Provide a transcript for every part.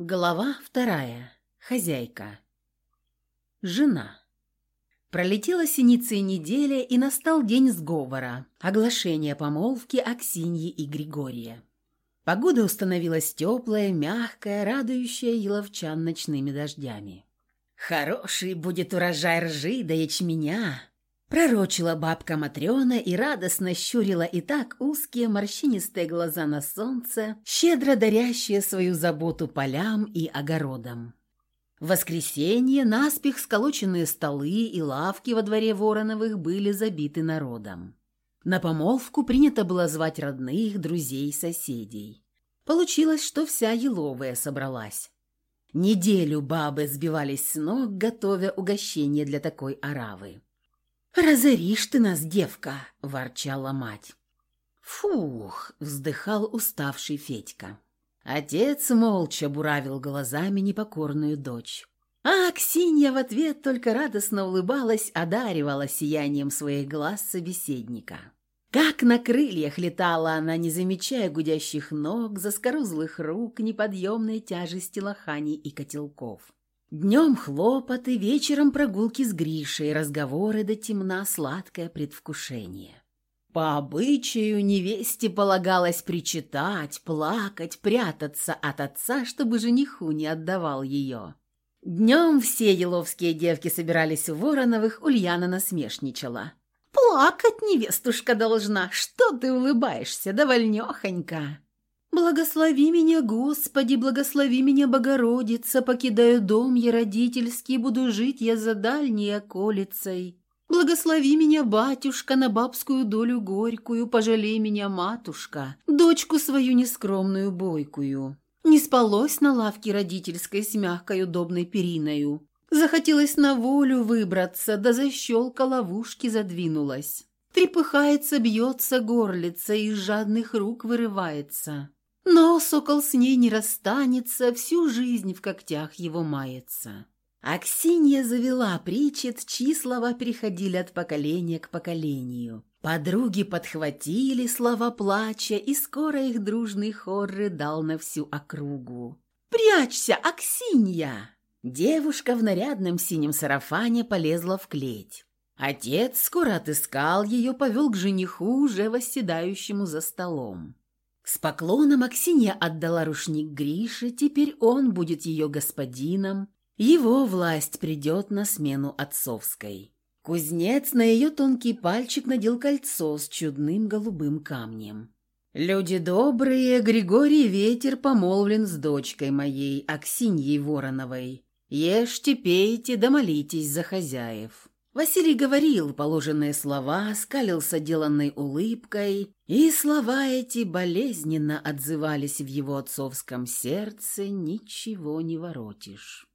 Глава вторая. Хозяйка. Жена. Пролетела синицей неделя, и настал день сговора, оглашение помолвки Аксиньи и Григория. Погода установилась теплая, мягкая, радующая еловчан ночными дождями. «Хороший будет урожай ржи да ячменя!» Пророчила бабка Матрена и радостно щурила и так узкие морщинистые глаза на солнце, щедро дарящие свою заботу полям и огородам. В воскресенье наспех сколоченные столы и лавки во дворе Вороновых были забиты народом. На помолвку принято было звать родных, друзей, соседей. Получилось, что вся еловая собралась. Неделю бабы сбивались с ног, готовя угощение для такой оравы. «Разоришь ты нас, девка!» – ворчала мать. «Фух!» – вздыхал уставший Федька. Отец молча буравил глазами непокорную дочь. А Аксинья в ответ только радостно улыбалась, одаривала сиянием своих глаз собеседника. Как на крыльях летала она, не замечая гудящих ног, заскорузлых рук, неподъемной тяжести лоханий и котелков. Днем хлопоты, вечером прогулки с Гришей, разговоры до темна, сладкое предвкушение. По обычаю невесте полагалось причитать, плакать, прятаться от отца, чтобы жениху не отдавал ее. Днем все еловские девки собирались в Вороновых, Ульяна насмешничала. «Плакать невестушка должна, что ты улыбаешься, довольнехонько!» «Благослови меня, Господи, благослови меня, Богородица, покидаю дом я родительский, буду жить я за дальней околицей. Благослови меня, батюшка, на бабскую долю горькую, пожалей меня, матушка, дочку свою нескромную бойкую. Не спалось на лавке родительской с мягкой удобной периною. Захотелось на волю выбраться, да защелка ловушки задвинулась. Трепыхается, бьется горлица, из жадных рук вырывается. Но сокол с ней не расстанется, всю жизнь в когтях его мается. Аксинья завела причет, чьи слова переходили от поколения к поколению. Подруги подхватили слова плача, и скоро их дружный хор рыдал на всю округу. «Прячься, Аксинья!» Девушка в нарядном синем сарафане полезла в клеть. Отец скоро отыскал ее, повел к жениху, уже восседающему за столом. С поклоном Аксинья отдала рушник Грише, теперь он будет ее господином, его власть придет на смену отцовской. Кузнец на ее тонкий пальчик надел кольцо с чудным голубым камнем. «Люди добрые, Григорий Ветер помолвлен с дочкой моей, Аксиньей Вороновой. Ешьте, пейте, да молитесь за хозяев». Василий говорил положенные слова, скалился деланной улыбкой, и слова эти болезненно отзывались в его отцовском сердце, ничего не воротишь.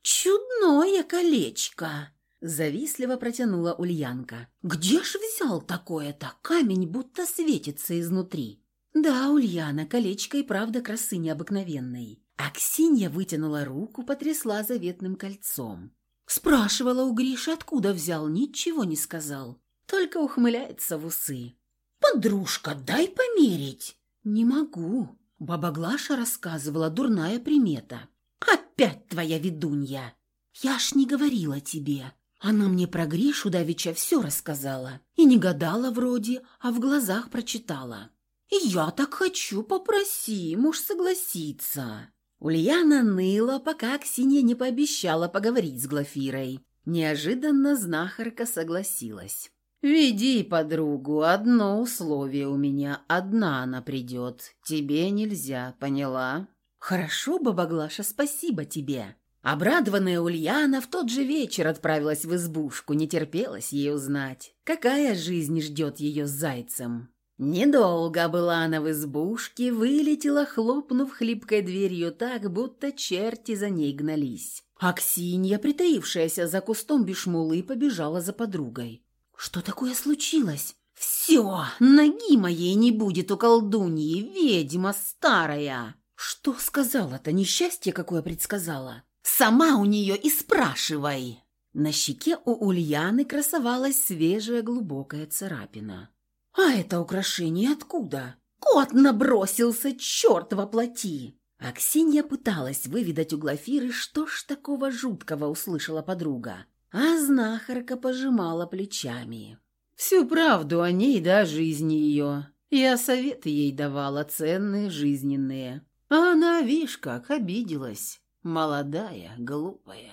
«Чудное колечко!» — завистливо протянула Ульянка. «Где ж взял такое-то? Камень будто светится изнутри». «Да, Ульяна, колечко и правда красы необыкновенной». Аксинья вытянула руку, потрясла заветным кольцом. Спрашивала у Гриши, откуда взял, ничего не сказал. Только ухмыляется в усы. «Подружка, дай померить!» «Не могу!» Баба Глаша рассказывала, дурная примета. «Опять твоя ведунья!» «Я ж не говорила тебе!» Она мне про Гришу давеча все рассказала. И не гадала вроде, а в глазах прочитала. «И я так хочу, попроси, муж согласится!» Ульяна ныла, пока Ксения не пообещала поговорить с Глафирой. Неожиданно знахарка согласилась. «Веди подругу, одно условие у меня, одна она придет. Тебе нельзя, поняла?» «Хорошо, баба Глаша, спасибо тебе». Обрадованная Ульяна в тот же вечер отправилась в избушку, не терпелась ей узнать, какая жизнь ждет ее с зайцем. Недолго была она в избушке, вылетела, хлопнув хлипкой дверью так, будто черти за ней гнались. Аксинья, притаившаяся за кустом бешмулы, побежала за подругой. «Что такое случилось?» «Все, ноги моей не будет у колдуньи, ведьма старая!» «Что сказала-то? Несчастье какое предсказала?» «Сама у нее и спрашивай!» На щеке у Ульяны красовалась свежая глубокая царапина. «А это украшение откуда?» «Кот набросился, черт воплоти!» Аксинья пыталась выведать у Глафиры, что ж такого жуткого услышала подруга, а знахарка пожимала плечами. Всю правду о ней да о жизни ее. Я советы ей давала ценные, жизненные. А она, видишь, как обиделась. Молодая, глупая.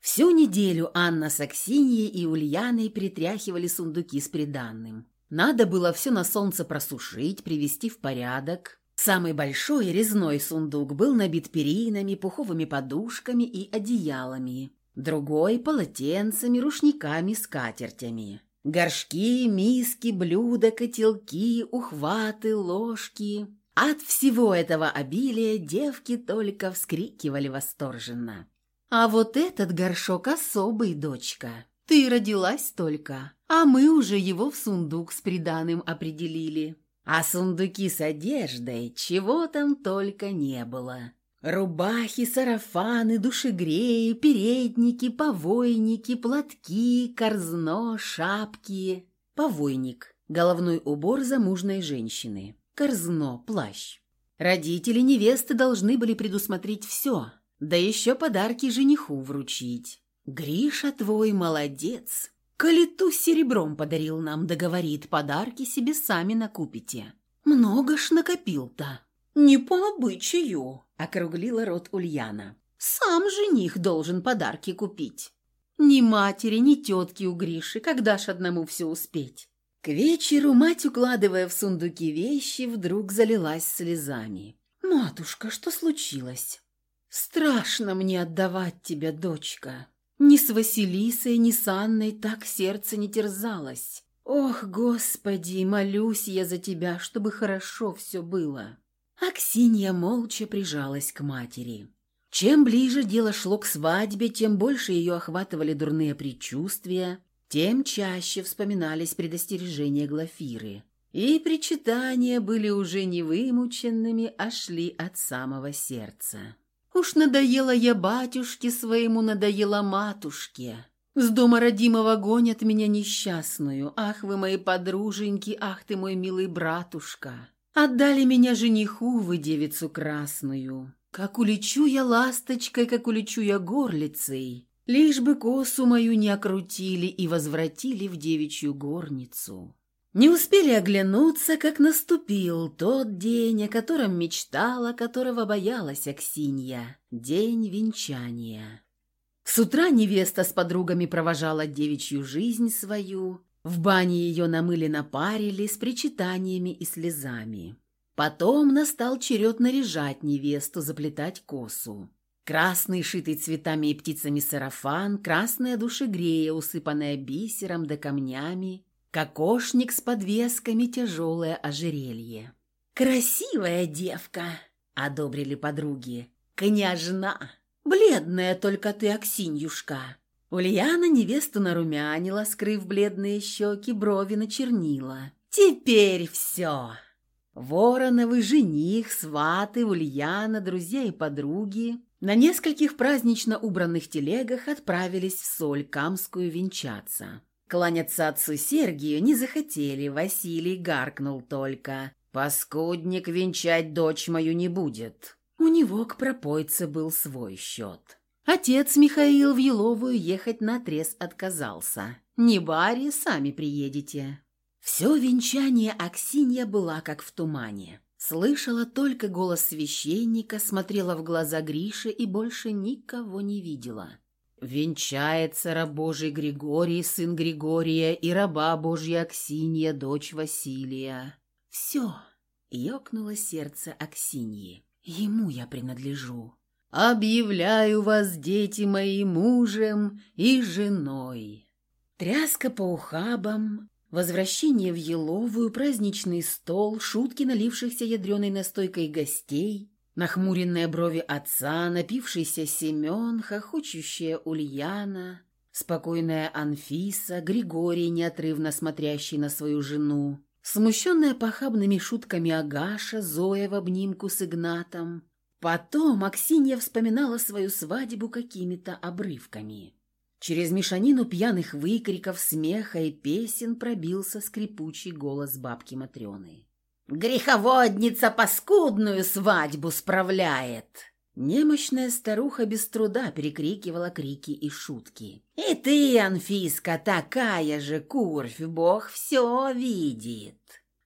Всю неделю Анна с Аксиньей и Ульяной притряхивали сундуки с приданным. Надо было все на солнце просушить, привести в порядок. Самый большой резной сундук был набит перинами, пуховыми подушками и одеялами. Другой – полотенцами, рушниками, скатертями. Горшки, миски, блюда, котелки, ухваты, ложки. От всего этого обилия девки только вскрикивали восторженно. «А вот этот горшок особый, дочка. Ты родилась только, а мы уже его в сундук с приданым определили. А сундуки с одеждой, чего там только не было. Рубахи, сарафаны, душегреи, передники, повойники, платки, корзно, шапки. Повойник – головной убор замужной женщины. Корзно – плащ. Родители невесты должны были предусмотреть все, да еще подарки жениху вручить. «Гриша твой молодец!» Калиту серебром подарил нам, договорит, подарки себе сами накупите. Много ж накопил-то. Не по обычаю, округлила рот Ульяна. Сам жених должен подарки купить. Ни матери, ни тетки у Гриши, когда ж одному все успеть. К вечеру мать, укладывая в сундуки вещи, вдруг залилась слезами. «Матушка, что случилось?» «Страшно мне отдавать тебя, дочка. Ни с Василисой, ни с Анной так сердце не терзалось. Ох, Господи, молюсь я за тебя, чтобы хорошо все было». Аксинья молча прижалась к матери. Чем ближе дело шло к свадьбе, тем больше ее охватывали дурные предчувствия, тем чаще вспоминались предостережения Глафиры. И причитания были уже не вымученными, а шли от самого сердца. Уж надоела я батюшке своему, надоела матушке. С дома родимого гонят меня несчастную. Ах, вы мои подруженьки, ах ты мой милый братушка. Отдали меня жениху, вы девицу красную. Как улечу я ласточкой, как улечу я горлицей, Лишь бы косу мою не окрутили и возвратили в девичью горницу. Не успели оглянуться, как наступил тот день, о котором мечтала, которого боялась Аксинья. День венчания. С утра невеста с подругами провожала девичью жизнь свою. В бане ее намыли напарили с причитаниями и слезами. Потом настал черед наряжать невесту, заплетать косу. Красный, шитый цветами и птицами сарафан, красная душегрея, усыпанная бисером да камнями, Кокошник с подвесками, тяжелое ожерелье. «Красивая девка!» — одобрили подруги. «Княжна! Бледная только ты, Аксиньюшка!» Ульяна невесту нарумянила, скрыв бледные щеки, брови начернила. «Теперь все!» Вороновы, жених, сваты, Ульяна, друзья и подруги на нескольких празднично убранных телегах отправились в Соль Камскую венчаться. Кланяться отцу Сергию не захотели, Василий гаркнул только. «Паскудник венчать дочь мою не будет». У него к пропойце был свой счет. Отец Михаил в Еловую ехать на наотрез отказался. «Не баре, сами приедете». Все венчание Аксинья была как в тумане. Слышала только голос священника, смотрела в глаза Гриши и больше никого не видела. Венчается раб Божий Григорий, сын Григория, и раба Божья Аксинья, дочь Василия. Все, ёкнуло сердце Аксиньи. Ему я принадлежу. Объявляю вас, дети мои, мужем и женой. Тряска по ухабам, возвращение в Еловую, праздничный стол, шутки налившихся ядреной настойкой гостей, Нахмуренные брови отца, напившийся Семен, хохочущая Ульяна, спокойная Анфиса, Григорий, неотрывно смотрящий на свою жену, смущенная похабными шутками Агаша, Зоя в обнимку с Игнатом. Потом Аксинья вспоминала свою свадьбу какими-то обрывками. Через мешанину пьяных выкриков, смеха и песен пробился скрипучий голос бабки Матрены. Греховодница паскудную свадьбу справляет!» Немощная старуха без труда перекрикивала крики и шутки. «И ты, Анфиска, такая же курвь, Бог все видит!»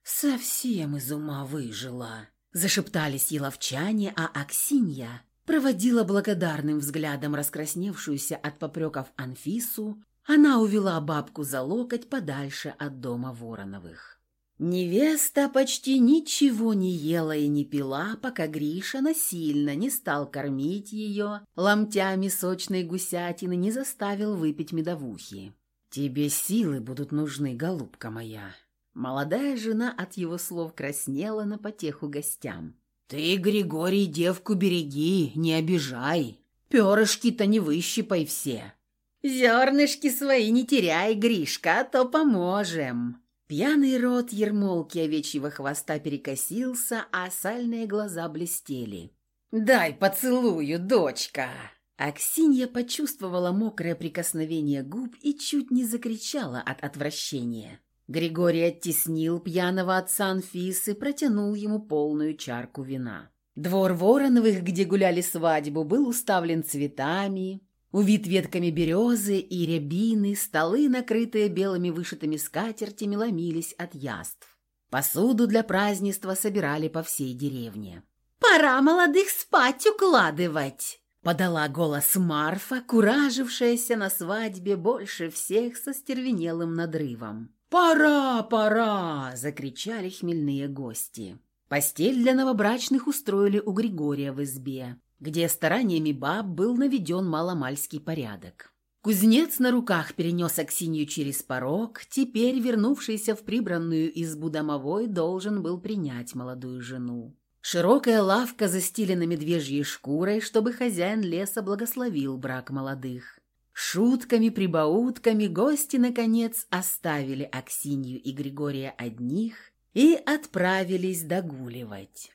«Совсем из ума выжила!» Зашептались еловчане, а Аксинья проводила благодарным взглядом раскрасневшуюся от попреков Анфису, она увела бабку за локоть подальше от дома Вороновых. Невеста почти ничего не ела и не пила, пока Гриша насильно не стал кормить ее ломтями сочной гусятины, не заставил выпить медовухи. «Тебе силы будут нужны, голубка моя». Молодая жена от его слов краснела на потеху гостям. «Ты, Григорий, девку береги, не обижай. Перышки-то не выщипай все. Зернышки свои не теряй, Гришка, а то поможем». Пьяный рот ермолки овечьего хвоста перекосился, а сальные глаза блестели. «Дай поцелую, дочка!» Аксинья почувствовала мокрое прикосновение губ и чуть не закричала от отвращения. Григорий оттеснил пьяного отца Анфисы, протянул ему полную чарку вина. Двор Вороновых, где гуляли свадьбу, был уставлен цветами, Увит ветками березы и рябины, столы, накрытые белыми вышитыми скатертями, ломились от яств. Посуду для празднества собирали по всей деревне. «Пора молодых спать укладывать!» Подала голос Марфа, куражившаяся на свадьбе больше всех со стервенелым надрывом. «Пора, пора!» – закричали хмельные гости. Постель для новобрачных устроили у Григория в избе где стараниями баб был наведен маломальский порядок. Кузнец на руках перенес Аксинью через порог, теперь, вернувшийся в прибранную избу домовой, должен был принять молодую жену. Широкая лавка застелена медвежьей шкурой, чтобы хозяин леса благословил брак молодых. Шутками, прибаутками гости, наконец, оставили Аксинью и Григория одних и отправились догуливать.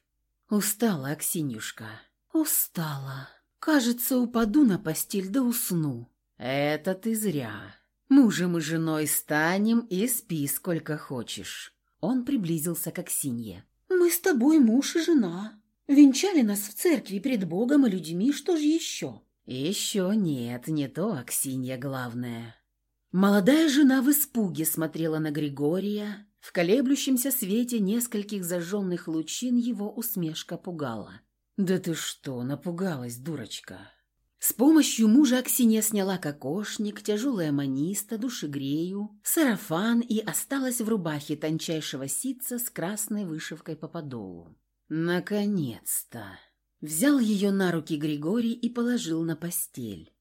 Устала Аксинюшка. «Устала. Кажется, упаду на постель да усну». «Это ты зря. Мужем и женой станем и спи сколько хочешь». Он приблизился к Аксинье. «Мы с тобой муж и жена. Венчали нас в церкви перед Богом и людьми, что же еще?» «Еще нет, не то Аксинья главное». Молодая жена в испуге смотрела на Григория. В колеблющемся свете нескольких зажженных лучин его усмешка пугала. «Да ты что, напугалась, дурочка?» С помощью мужа Аксинья сняла кокошник, тяжелое маниста, душегрею, сарафан и осталась в рубахе тончайшего ситца с красной вышивкой по подолу. «Наконец-то!» Взял ее на руки Григорий и положил на постель.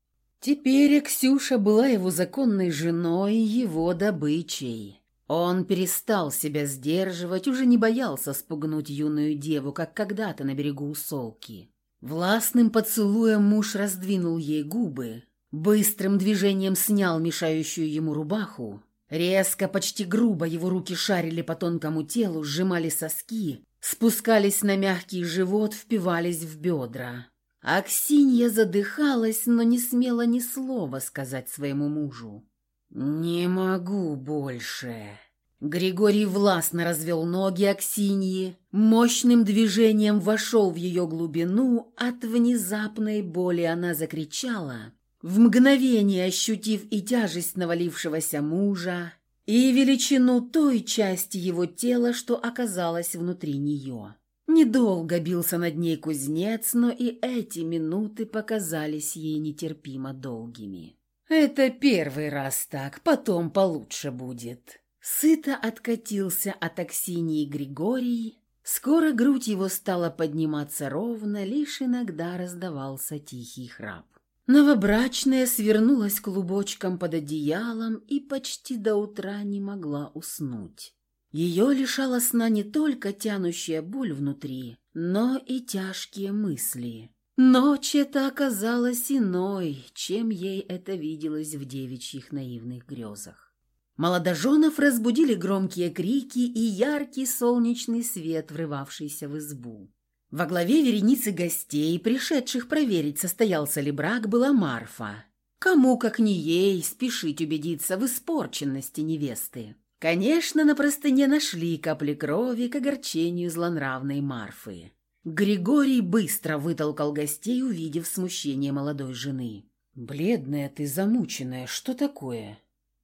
Теперь Ксюша была его законной женой, его добычей. Он перестал себя сдерживать, уже не боялся спугнуть юную деву, как когда-то на берегу Усолки. Властным поцелуем муж раздвинул ей губы, быстрым движением снял мешающую ему рубаху, резко, почти грубо его руки шарили по тонкому телу, сжимали соски, спускались на мягкий живот, впивались в бедра. Аксинья задыхалась, но не смела ни слова сказать своему мужу. «Не могу больше». Григорий властно развел ноги Аксиньи, мощным движением вошел в ее глубину, от внезапной боли она закричала, в мгновение ощутив и тяжесть навалившегося мужа, и величину той части его тела, что оказалась внутри нее. Недолго бился над ней кузнец, но и эти минуты показались ей нетерпимо долгими. Это первый раз так, потом получше будет. Сыто откатился от Аксинии Григорий. Скоро грудь его стала подниматься ровно, лишь иногда раздавался тихий храп. Новобрачная свернулась клубочком под одеялом и почти до утра не могла уснуть. Ее лишала сна не только тянущая боль внутри, но и тяжкие мысли. Ночь эта оказалась иной, чем ей это виделось в девичьих наивных грезах. Молодоженов разбудили громкие крики и яркий солнечный свет, врывавшийся в избу. Во главе вереницы гостей, пришедших проверить, состоялся ли брак, была Марфа. Кому, как не ей, спешить убедиться в испорченности невесты. Конечно, на простыне нашли капли крови к огорчению злонравной Марфы. Григорий быстро вытолкал гостей, увидев смущение молодой жены. «Бледная ты, замученная, что такое?»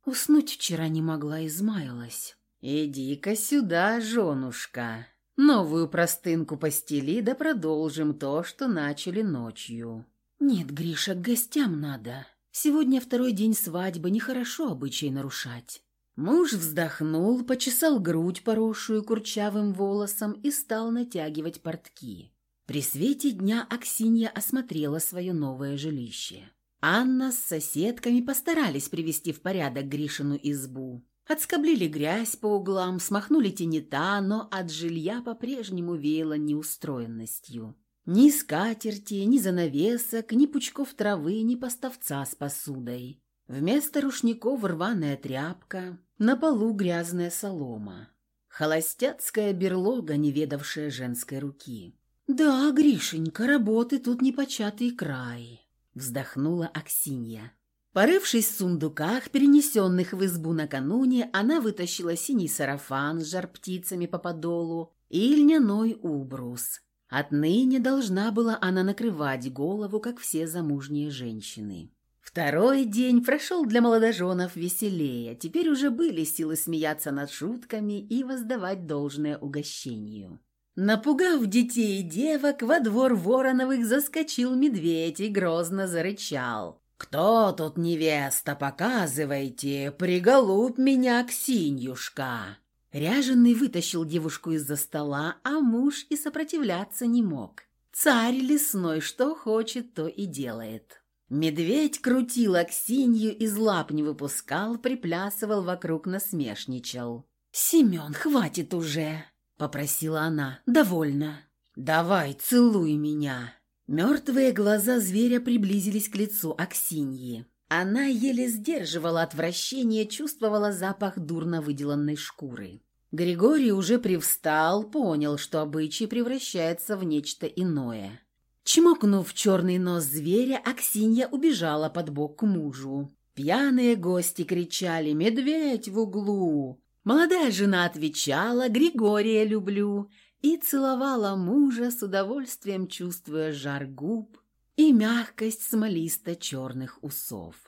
Уснуть вчера не могла, измаялась. «Иди-ка сюда, женушка. Новую простынку постели, да продолжим то, что начали ночью». «Нет, Гриша, к гостям надо. Сегодня второй день свадьбы, нехорошо обычай нарушать». Муж вздохнул, почесал грудь, поросшую курчавым волосом, и стал натягивать портки. При свете дня Аксинья осмотрела свое новое жилище. Анна с соседками постарались привести в порядок Гришину избу. Отскоблили грязь по углам, смахнули тенета, но от жилья по-прежнему веяло неустроенностью. Ни скатерти, ни занавесок, ни пучков травы, ни поставца с посудой. Вместо рушников рваная тряпка, на полу грязная солома. Холостяцкая берлога, не ведавшая женской руки. «Да, Гришенька, работы тут непочатый край», — вздохнула Аксинья. Порывшись в сундуках, перенесенных в избу накануне, она вытащила синий сарафан с жар-птицами по подолу и льняной убрус. Отныне должна была она накрывать голову, как все замужние женщины. Второй день прошел для молодоженов веселее. Теперь уже были силы смеяться над шутками и воздавать должное угощению. Напугав детей и девок, во двор Вороновых заскочил медведь и грозно зарычал. «Кто тут невеста? Показывайте! Приголубь меня, Ксиньюшка!» Ряженый вытащил девушку из-за стола, а муж и сопротивляться не мог. Царь лесной что хочет, то и делает. Медведь крутил Аксинью, из лап не выпускал, приплясывал вокруг, насмешничал. «Семен, хватит уже!» — попросила она. «Довольно». «Давай, целуй меня!» Мертвые глаза зверя приблизились к лицу Аксиньи. Она еле сдерживала отвращение, чувствовала запах дурно выделанной шкуры. Григорий уже привстал, понял, что обычай превращается в нечто иное. Чмокнув черный нос зверя, Аксинья убежала под бок к мужу. Пьяные гости кричали «Медведь в углу!». Молодая жена отвечала «Григория люблю» и целовала мужа с удовольствием, чувствуя жар губ и мягкость смолисто-черных усов.